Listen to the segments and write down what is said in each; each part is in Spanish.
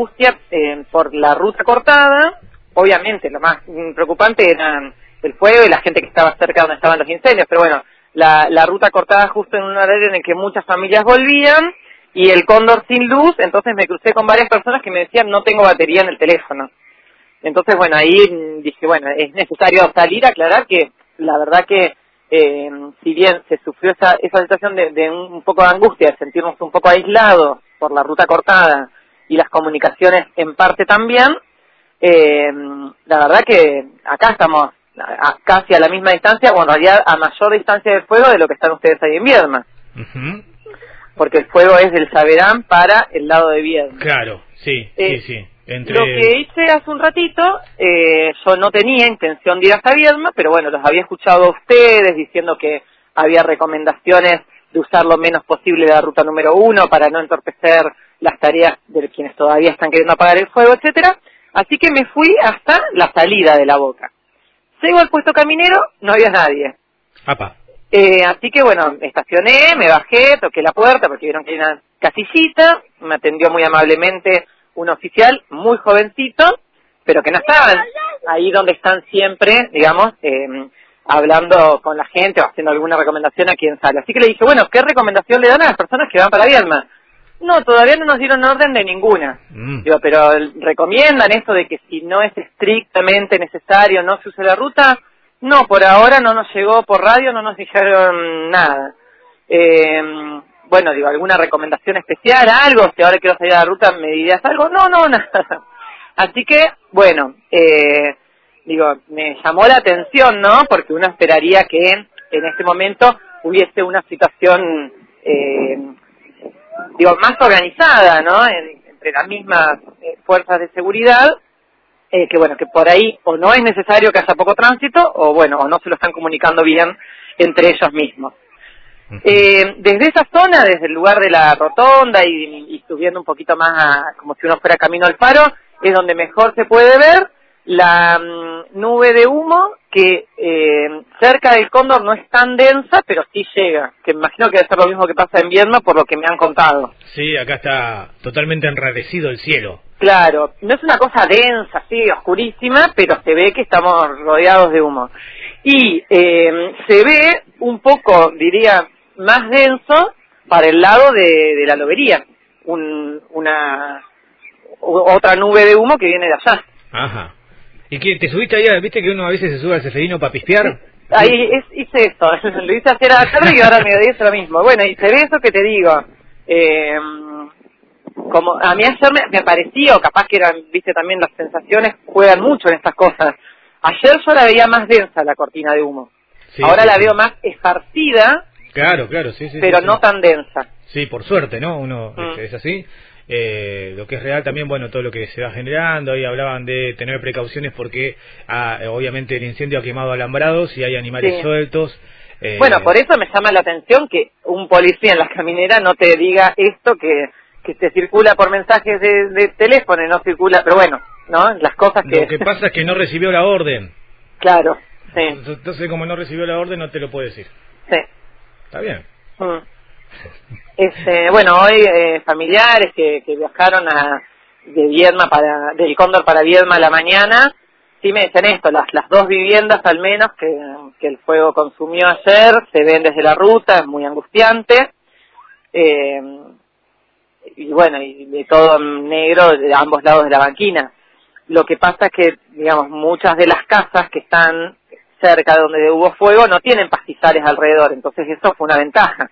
angustia eh, por la ruta cortada. Obviamente, lo más preocupante era el fuego y la gente que estaba cerca donde estaban los incendios, pero bueno, la, la ruta cortada justo en un horario en el que muchas familias volvían y el cóndor sin luz, entonces me crucé con varias personas que me decían no tengo batería en el teléfono. Entonces, bueno, ahí dije, bueno, es necesario salir a aclarar que la verdad que eh, si bien se sufrió esa, esa situación de, de un poco de angustia, de sentirnos un poco aislados por la ruta cortada y las comunicaciones en parte también, eh, la verdad que acá estamos a- casi a la misma distancia, o en realidad a mayor distancia del fuego de lo que están ustedes ahí en Viedma, porque el fuego es del Saberán para el lado de Viedma. Claro, sí, Eh, sí, sí. Entre... Lo que hice hace un ratito, eh, yo no tenía intención de ir hasta Viedma, pero bueno, los había escuchado a ustedes diciendo que había recomendaciones de usar lo menos posible la ruta número uno para no entorpecer las tareas de quienes todavía están queriendo apagar el fuego, etcétera. Así que me fui hasta la salida de la boca. Llego al puesto caminero, no había nadie. Apa. Eh, así que bueno, estacioné, me bajé, toqué la puerta porque vieron que hay una casillita, me atendió muy amablemente un oficial muy jovencito, pero que no estaba ahí donde están siempre, digamos, eh, hablando con la gente o haciendo alguna recomendación a quien sale. Así que le dije, bueno, ¿qué recomendación le dan a las personas que van para Viedma? No, todavía no nos dieron orden de ninguna. Mm. Digo, pero recomiendan esto de que si no es estrictamente necesario no se use la ruta. No, por ahora no nos llegó por radio, no nos dijeron nada. Eh, bueno, digo, alguna recomendación especial, algo, si ahora quiero salir a la ruta, ¿me dirías algo? No, no, nada. Así que, bueno, eh, digo, me llamó la atención, ¿no? Porque uno esperaría que en este momento hubiese una situación, eh, digo, más organizada, ¿no? En- entre las mismas eh, fuerzas de seguridad, eh, que bueno, que por ahí o no es necesario que haya poco tránsito, o bueno, o no se lo están comunicando bien entre ellos mismos. Eh, desde esa zona, desde el lugar de la rotonda y, y subiendo un poquito más a- como si uno fuera camino al faro, es donde mejor se puede ver la mm, nube de humo que eh, cerca del cóndor no es tan densa, pero sí llega, que imagino que debe ser lo mismo que pasa en Viedma por lo que me han contado. Sí, acá está totalmente enrarecido el cielo. Claro, no es una cosa densa, así, oscurísima, pero se ve que estamos rodeados de humo. Y eh, se ve un poco, diría, más denso para el lado de, de la lobería. Un, una otra nube de humo que viene de allá. Ajá. ¿Y qué, te subiste ahí? ¿Viste que uno a veces se sube al ceferino para pispear? Ahí es, hice esto, lo hice ayer a la tarde y ahora me dice lo mismo. Bueno, y se ve eso que te digo. Eh, como a mí ayer me, me pareció, capaz que eran, viste también las sensaciones juegan mucho en estas cosas. Ayer yo la veía más densa la cortina de humo. Sí, ahora sí, la sí. veo más esparcida, Claro, claro, sí, sí. pero no tan densa. Sí, por suerte, ¿no? Uno Mm. es, es así. Eh, lo que es real también, bueno, todo lo que se va generando, ahí hablaban de tener precauciones porque ah, obviamente el incendio ha quemado alambrados y hay animales Sí. sueltos. eh, Bueno, por eso me llama la atención que un policía en la caminera no te diga esto que, que se circula por mensajes de, de teléfono y no circula, pero bueno, ¿no? Las cosas que... Lo que pasa es que no recibió la orden. claro, sí, Entonces, como no recibió la orden, no te lo puede decir. sí. Está bien. Mm. Este, bueno, hoy eh, familiares que, viajaron a, de Viedma para, del Cóndor para Viedma a la mañana, sí me dicen esto, las, dos viviendas al menos que, que el fuego consumió ayer, se ven desde la ruta, es muy angustiante. Eh, y bueno, y de todo negro de ambos lados de la banquina. Lo que pasa es que, digamos, muchas de las casas que están cerca de donde hubo fuego no tienen pastizales alrededor, entonces eso fue una ventaja.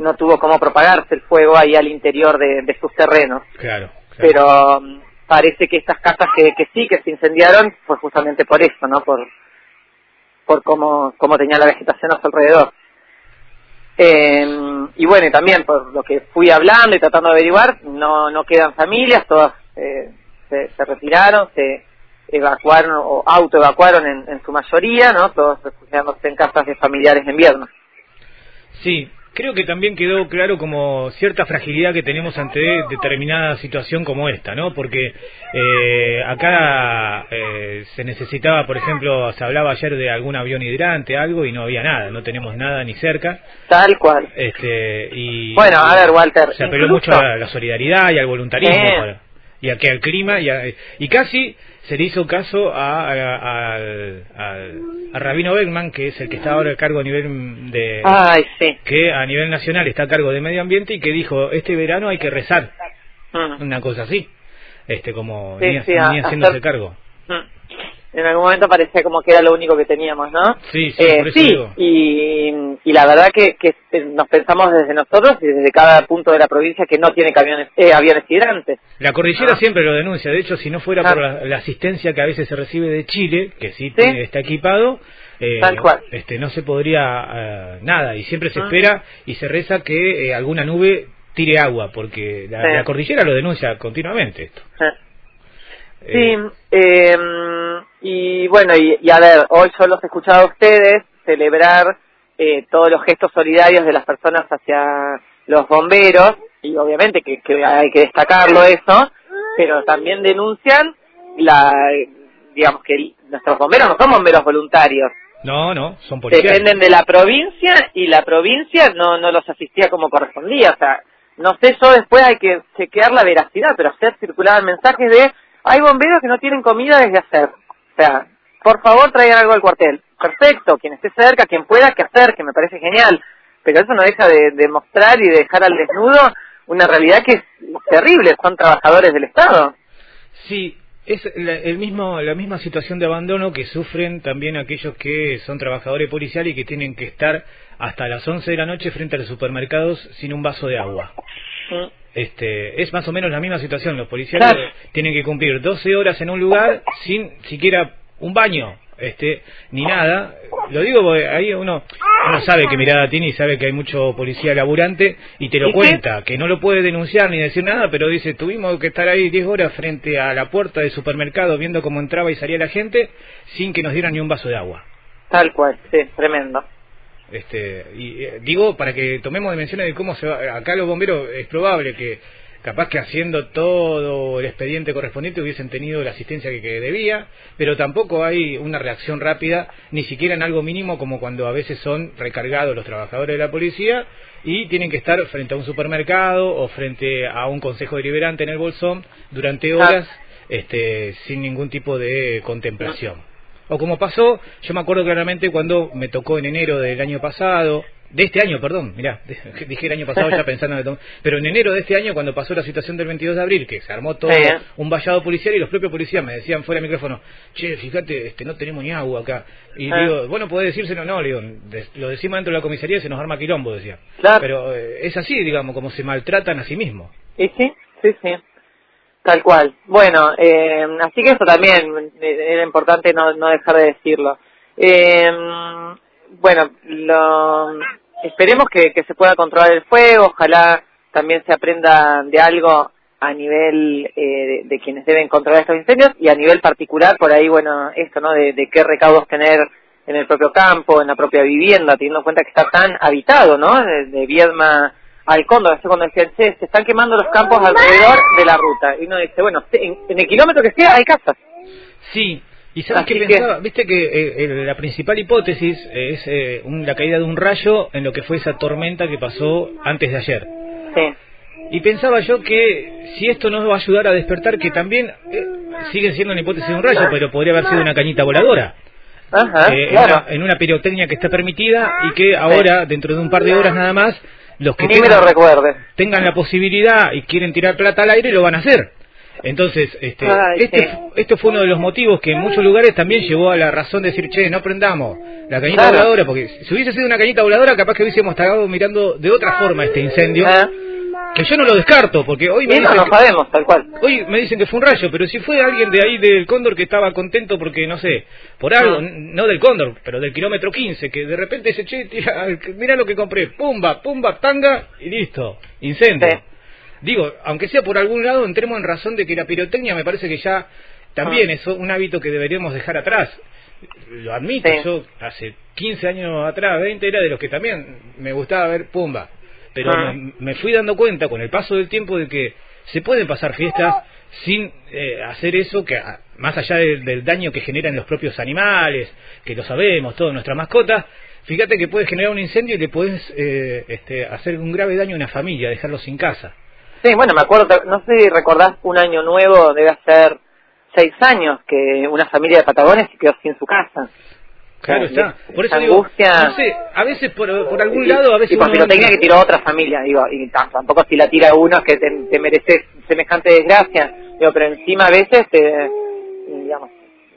No tuvo cómo propagarse el fuego ahí al interior de, de sus terrenos. Claro. claro. Pero mm, parece que estas casas que, que sí, que se incendiaron, fue justamente por eso, ¿no? Por, por cómo, cómo tenía la vegetación a su alrededor. Eh, y bueno, y también por lo que fui hablando y tratando de averiguar, no, no quedan familias, todas eh, se, se retiraron, se evacuaron o autoevacuaron en, en su mayoría, ¿no? Todos refugiándose en casas de familiares en Vierna. Sí, creo que también quedó claro como cierta fragilidad que tenemos ante determinada situación como esta, ¿no? Porque eh, acá eh, se necesitaba, por ejemplo, se hablaba ayer de algún avión hidrante, algo, y no había nada, no tenemos nada ni cerca. Tal cual. Este, y, Bueno, a ver, Walter, Se apeló incluso- mucho a la solidaridad y al voluntarismo. Eh, para- y a que al clima y, y casi se le hizo caso a, a, a, Rabino Beckman que es el que está ahora a cargo a nivel de que a nivel nacional está a cargo de medio ambiente y que dijo este verano hay que rezar mm. una cosa así este como sí, haciéndose cargo. Mm en algún momento parecía como que era lo único que teníamos, ¿no? Sí, sí, eh, sí y, y, la verdad que, que, nos pensamos desde nosotros y desde cada punto de la provincia que no tiene camiones, eh, aviones hidrantes. La cordillera siempre lo denuncia, de hecho, si no fuera por la, asistencia que a veces se recibe de Chile, que sí, está equipado, eh, este no se podría eh, nada, y siempre se ah. espera y se reza que eh, alguna nube tire agua, porque la, cordillera lo denuncia continuamente esto. Sí, eh, y bueno, y, a ver, hoy yo los he escuchado a ustedes celebrar eh, todos los gestos solidarios de las personas hacia los bomberos, y obviamente que, hay que destacarlo eso, pero también denuncian la, digamos que nuestros bomberos no son bomberos voluntarios. No, no, son policías. Dependen de la provincia y la provincia no, no los asistía como correspondía. O sea, no sé, yo después hay que chequear la veracidad, pero hacer circular mensajes de hay bomberos que no tienen comida desde hacer. O sea, por favor traigan algo al cuartel. Perfecto, quien esté cerca, quien pueda, que hacer, que me parece genial. Pero eso no deja de, mostrar y de dejar al desnudo una realidad que es terrible. Son trabajadores del Estado. Sí, es la, el mismo, la misma situación de abandono que sufren también aquellos que son trabajadores policiales y que tienen que estar hasta las 11 de la noche frente a los supermercados sin un vaso de agua. Mm este, es más o menos la misma situación. Los policías tienen que cumplir 12 horas en un lugar sin siquiera un baño, este, ni nada. Lo digo porque ahí uno, uno sabe que mirada tiene y sabe que hay mucho policía laburante y te lo cuenta, que no lo puede denunciar ni decir nada, pero dice, tuvimos que estar ahí 10 horas frente a la puerta del supermercado viendo cómo entraba y salía la gente sin que nos dieran ni un vaso de agua. Tal cual, sí, tremendo. Este, y eh, digo, para que tomemos dimensiones de cómo se va, acá los bomberos es probable que capaz que haciendo todo el expediente correspondiente hubiesen tenido la asistencia que, debía, pero tampoco hay una reacción rápida, ni siquiera en algo mínimo como cuando a veces son recargados los trabajadores de la policía y tienen que estar frente a un supermercado o frente a un consejo deliberante en el bolsón durante horas este, sin ningún tipo de contemplación. O como pasó, yo me acuerdo claramente cuando me tocó en enero del año pasado, de este año, perdón, mirá, dije el año pasado ya pensando en pero en enero de este año cuando pasó la situación del 22 de abril, que se armó todo un vallado policial y los propios policías me decían fuera del micrófono, che, fíjate, este, no tenemos ni agua acá. Y ah. digo, bueno, podés decírselo, no, digo, lo decimos dentro de la comisaría y se nos arma quilombo, decía. Pero eh, es así, digamos, como se maltratan a sí mismos. ¿Y sí? Sí, sí. Tal cual. Bueno, eh, así que eso también era importante no, no dejar de decirlo. Eh, bueno, lo, esperemos que, se pueda controlar el fuego, ojalá también se aprenda de algo a nivel eh, de, quienes deben controlar estos incendios y a nivel particular, por ahí, bueno, esto, ¿no? De, qué recaudos tener en el propio campo, en la propia vivienda, teniendo en cuenta que está tan habitado, ¿no? De, de al cóndor, así cuando decían, che, se están quemando los campos alrededor de la ruta. Y uno dice, bueno, en, el kilómetro que sea hay casas. Sí, y sabes qué pensaba, viste que eh, la principal hipótesis es eh, la caída de un rayo en lo que fue esa tormenta que pasó antes de ayer. Sí. Y pensaba yo que si esto nos va a ayudar a despertar, que también eh, sigue siendo una hipótesis de un rayo, pero podría haber sido una cañita voladora. Ajá, en, una, en, una, pirotecnia que está permitida y que ahora, dentro de un par de horas nada más, los que tengan, la posibilidad y quieren tirar plata al aire lo van a hacer. Entonces, este, este esto fue uno de los motivos que en muchos lugares también llevó a la razón de decir, che, no prendamos la cañita voladora, porque si hubiese sido una cañita voladora, capaz que hubiésemos estado mirando de otra forma este incendio. Ah que yo no lo descarto, porque hoy me dicen no, sabemos, tal cual. Hoy me dicen que fue un rayo, pero si fue alguien de ahí del Cóndor que estaba contento porque, no sé, por algo, no, del Cóndor, pero del kilómetro 15, que de repente dice, che, mira lo que compré, pumba, pumba, tanga, y listo, incendio. Digo, aunque sea por algún lado, entremos en razón de que la pirotecnia me parece que ya también ah. es un hábito que deberíamos dejar atrás. Lo admito, yo hace 15 años atrás, 20, era de los que también me gustaba ver pumba, pero ah. me, fui dando cuenta con el paso del tiempo de que se pueden pasar fiestas sin eh, hacer eso que más allá del, daño que generan los propios animales que lo sabemos todas nuestras mascotas fíjate que puedes generar un incendio y le puedes eh, este, hacer un grave daño a una familia dejarlo sin casa Sí, bueno, me acuerdo, no sé si recordás un año nuevo, debe ser seis años, que una familia de Patagones se quedó sin su casa. Claro está. Por eso digo, no sé, a veces por, por algún lado, a veces... Y por tenía que tiró otra familia, digo, y tampoco si la tira uno es que te, te mereces semejante desgracia, digo, pero encima a veces, digamos,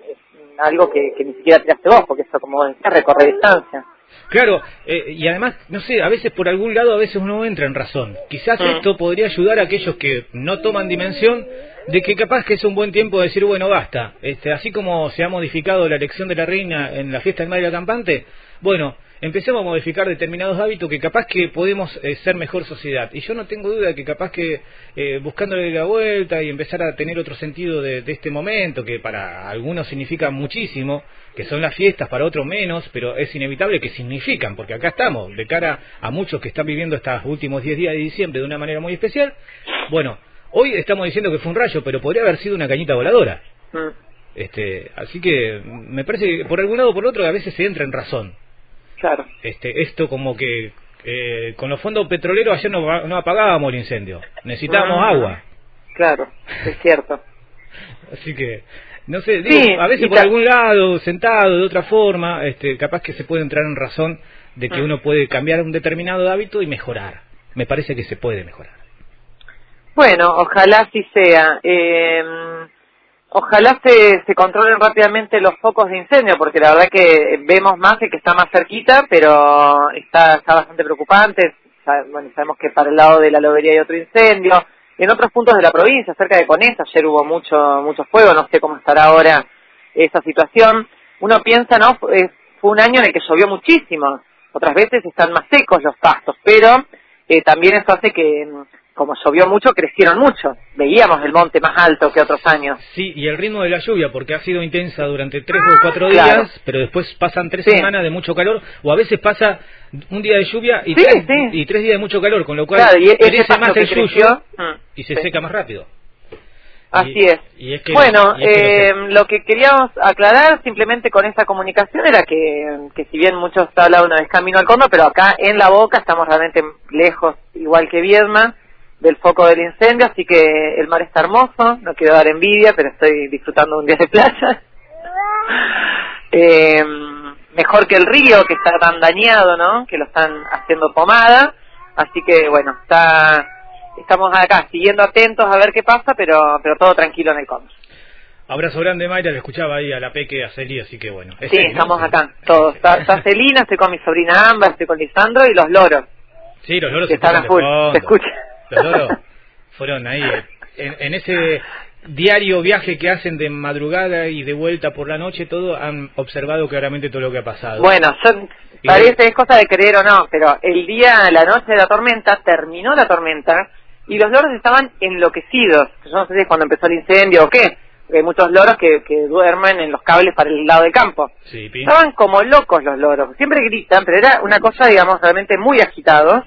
es algo que, que ni siquiera tiraste vos, porque eso, como decías, recorre distancia. Claro, eh, y además, no sé, a veces por algún lado, a veces uno entra en razón. Quizás mm. esto podría ayudar a aquellos que no toman dimensión de que capaz que es un buen tiempo de decir, bueno, basta. Este, así como se ha modificado la elección de la reina en la fiesta del Mario Campante, bueno, empecemos a modificar determinados hábitos que capaz que podemos eh, ser mejor sociedad. Y yo no tengo duda de que capaz que eh, buscándole la vuelta y empezar a tener otro sentido de, este momento, que para algunos significa muchísimo, que son las fiestas, para otros menos, pero es inevitable que significan, porque acá estamos, de cara a muchos que están viviendo estos últimos 10 días de diciembre de una manera muy especial. Bueno, hoy estamos diciendo que fue un rayo, pero podría haber sido una cañita voladora. Mm. Este, así que me parece que por algún lado o por otro a veces se entra en razón. Claro. Este, esto como que eh, con los fondos petroleros ayer no, no apagábamos el incendio, necesitábamos ah, agua. Claro, es cierto. Así que, no sé, digo, a veces por algún lado, sentado, de otra forma, este, capaz que se puede entrar en razón de que ah. uno puede cambiar un determinado hábito y mejorar. Me parece que se puede mejorar. Bueno, ojalá así sea. Eh, Ojalá se, se controlen rápidamente los focos de incendio, porque la verdad que vemos más el que está más cerquita, pero está, está bastante preocupante. Sabemos que para el lado de la lobería hay otro incendio. En otros puntos de la provincia, cerca de Conesa, ayer hubo mucho, mucho fuego, no sé cómo estará ahora esa situación. Uno piensa, ¿no? Fue un año en el que llovió muchísimo. Otras veces están más secos los pastos, pero eh, también eso hace que como llovió mucho, crecieron mucho. Veíamos el monte más alto que otros años. Sí, y el ritmo de la lluvia, porque ha sido intensa durante tres o cuatro días, pero después pasan tres semanas de mucho calor, o a veces pasa un día de lluvia y, tres, y tres días de mucho calor, con lo cual crece más el suyo mm, y se seca más rápido. Así es. bueno, eh, lo que queríamos aclarar simplemente con esta comunicación era que, que si bien muchos hablan una vez camino al cono, pero acá en la boca estamos realmente lejos, igual que Viedma, del foco del incendio, así que el mar está hermoso, no quiero dar envidia, pero estoy disfrutando un día de playa. Eh, mejor que el río, que está tan dañado, ¿no? Que lo están haciendo pomada, así que bueno, está estamos acá siguiendo atentos a ver qué pasa, pero pero todo tranquilo en el cono. Abrazo grande, Mayra, le escuchaba ahí a la Peque, a Celi, así que bueno. Sí, estamos acá, todos. Está, Celina, estoy con mi sobrina Amba, estoy con Lisandro y los loros. Sí, los loros que están a full, se escucha fueron ahí, en, ese diario viaje que hacen de madrugada y de vuelta por la noche, todo han observado claramente todo lo que ha pasado. Bueno, son, parece es cosa de creer o no, pero el día, la noche de la tormenta, terminó la tormenta y los loros estaban enloquecidos. Yo no sé si es cuando empezó el incendio o qué. Hay muchos loros que, que duermen en los cables para el lado del campo. estaban como locos los loros. Siempre gritan, pero era una cosa, digamos, realmente muy agitados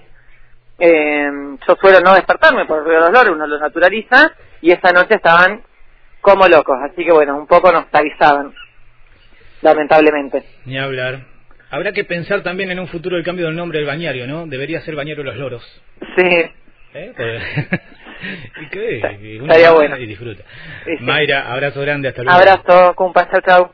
eh, yo suelo no despertarme por el dolor, uno los naturaliza, y esa noche estaban como locos, así que bueno, un poco nostalizaban, lamentablemente. Ni hablar. Habrá que pensar también en un futuro el cambio del nombre del bañario, ¿no? Debería ser bañero los loros. Sí. ¿Eh? Pues, ¿Y qué? Estaría bueno. Y disfruta. Mayra, abrazo grande, hasta luego. Abrazo, compa, chao, chao.